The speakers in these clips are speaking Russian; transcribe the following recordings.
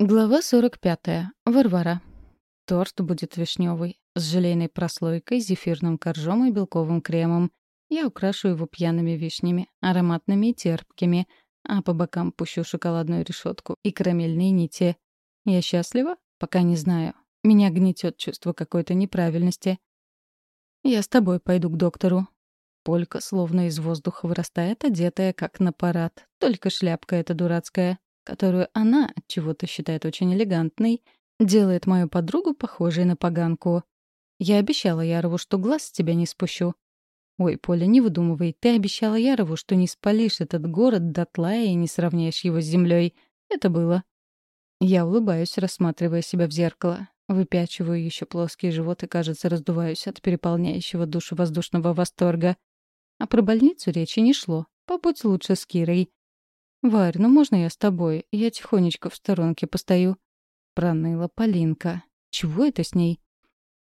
Глава 45. Варвара. Торт будет вишневый, с желейной прослойкой, зефирным коржом и белковым кремом. Я украшу его пьяными вишнями, ароматными и терпкими, а по бокам пущу шоколадную решетку и карамельные нити. Я счастлива? Пока не знаю. Меня гнетет чувство какой-то неправильности. Я с тобой пойду к доктору. Полька словно из воздуха вырастает, одетая как на парад, только шляпка эта дурацкая которую она от чего-то считает очень элегантной, делает мою подругу похожей на поганку. Я обещала Ярову, что глаз с тебя не спущу. Ой, Поля, не выдумывай, ты обещала Ярову, что не спалишь этот город дотла и не сравняешь его с землей. Это было. Я улыбаюсь, рассматривая себя в зеркало. Выпячиваю еще плоский живот и, кажется, раздуваюсь от переполняющего душу воздушного восторга. А про больницу речи не шло. Побудь лучше с Кирой. «Варь, ну можно я с тобой? Я тихонечко в сторонке постою». Проныла Полинка. «Чего это с ней?»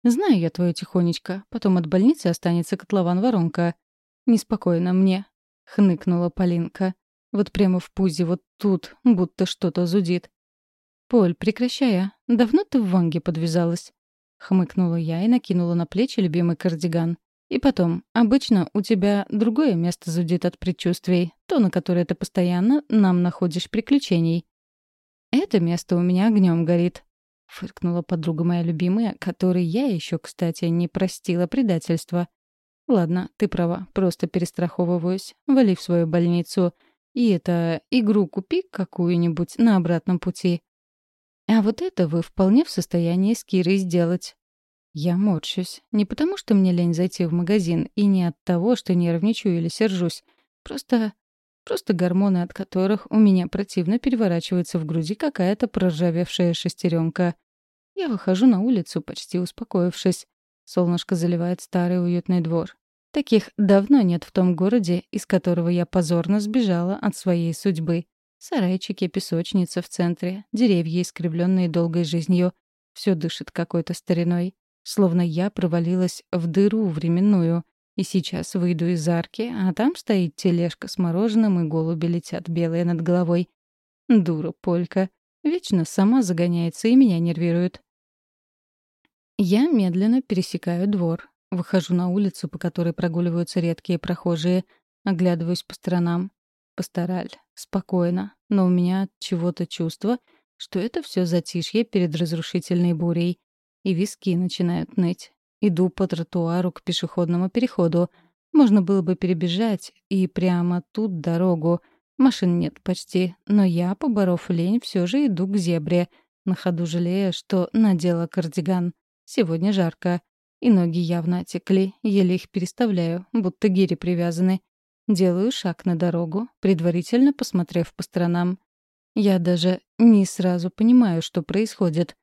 «Знаю я твою тихонечко. Потом от больницы останется котлован-воронка». «Неспокойно мне», — хныкнула Полинка. «Вот прямо в пузе, вот тут, будто что-то зудит». «Поль, прекращай, а. Давно ты в Ванге подвязалась?» Хмыкнула я и накинула на плечи любимый кардиган. И потом, обычно у тебя другое место зудит от предчувствий, то, на которое ты постоянно нам находишь приключений. Это место у меня огнем горит, — фыркнула подруга моя любимая, которой я еще, кстати, не простила предательства. Ладно, ты права, просто перестраховываюсь. Вали в свою больницу. И это, игру купи какую-нибудь на обратном пути. А вот это вы вполне в состоянии с Кирой сделать. Я морщусь. Не потому, что мне лень зайти в магазин, и не от того, что нервничаю или сержусь. Просто... Просто гормоны, от которых у меня противно переворачивается в груди какая-то проржавевшая шестеренка. Я выхожу на улицу, почти успокоившись. Солнышко заливает старый уютный двор. Таких давно нет в том городе, из которого я позорно сбежала от своей судьбы. Сарайчики, песочница в центре, деревья, искривленные долгой жизнью. Все дышит какой-то стариной. Словно я провалилась в дыру временную, и сейчас выйду из арки, а там стоит тележка с мороженым, и голуби летят белые над головой. Дура полька. Вечно сама загоняется и меня нервирует. Я медленно пересекаю двор. Выхожу на улицу, по которой прогуливаются редкие прохожие. Оглядываюсь по сторонам. Постараль. Спокойно. Но у меня чего-то чувство, что это все затишье перед разрушительной бурей и виски начинают ныть. Иду по тротуару к пешеходному переходу. Можно было бы перебежать и прямо тут дорогу. Машин нет почти, но я, поборов лень, все же иду к зебре, на ходу жалея, что надела кардиган. Сегодня жарко, и ноги явно отекли, еле их переставляю, будто гири привязаны. Делаю шаг на дорогу, предварительно посмотрев по сторонам. Я даже не сразу понимаю, что происходит.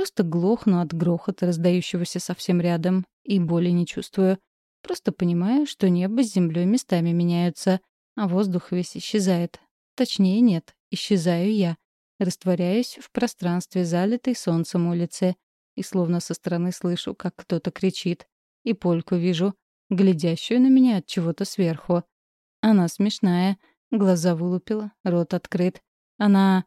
Просто глохну от грохота, раздающегося совсем рядом, и боли не чувствую. Просто понимаю, что небо с землей местами меняются, а воздух весь исчезает. Точнее, нет, исчезаю я. Растворяюсь в пространстве, залитой солнцем улицы. И словно со стороны слышу, как кто-то кричит. И польку вижу, глядящую на меня от чего-то сверху. Она смешная, глаза вылупила, рот открыт. Она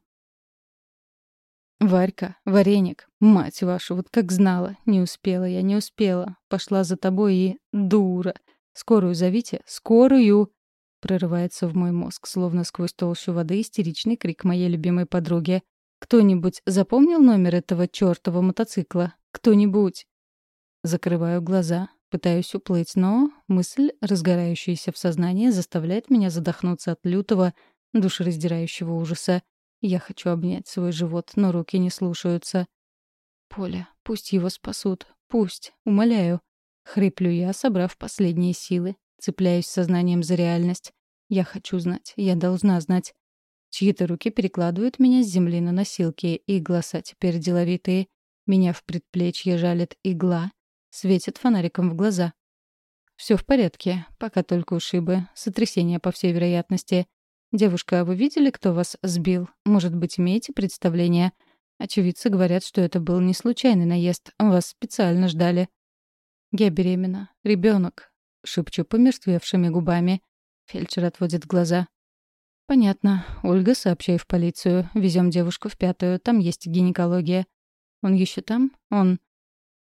«Варька, вареник, мать вашу, вот как знала. Не успела я, не успела. Пошла за тобой и... дура. Скорую зовите, скорую!» Прорывается в мой мозг, словно сквозь толщу воды истеричный крик моей любимой подруги. «Кто-нибудь запомнил номер этого чёртова мотоцикла? Кто-нибудь?» Закрываю глаза, пытаюсь уплыть, но мысль, разгорающаяся в сознании, заставляет меня задохнуться от лютого, душераздирающего ужаса. Я хочу обнять свой живот, но руки не слушаются. «Поля, пусть его спасут. Пусть. Умоляю». Хриплю я, собрав последние силы. Цепляюсь сознанием за реальность. Я хочу знать. Я должна знать. Чьи-то руки перекладывают меня с земли на носилки, и глаза теперь деловитые. Меня в предплечье жалит игла. Светит фонариком в глаза. Все в порядке, пока только ушибы, сотрясение по всей вероятности. «Девушка, а вы видели, кто вас сбил? Может быть, имеете представление?» Очевидцы говорят, что это был не случайный наезд, вас специально ждали. «Я беременна. Ребенок», — шепчу помертвевшими губами. Фельдшер отводит глаза. «Понятно. Ольга, сообщай в полицию. Везем девушку в пятую. Там есть гинекология». «Он еще там? Он...»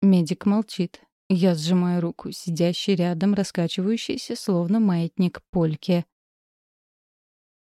Медик молчит. Я сжимаю руку, сидящий рядом, раскачивающийся, словно маятник польки.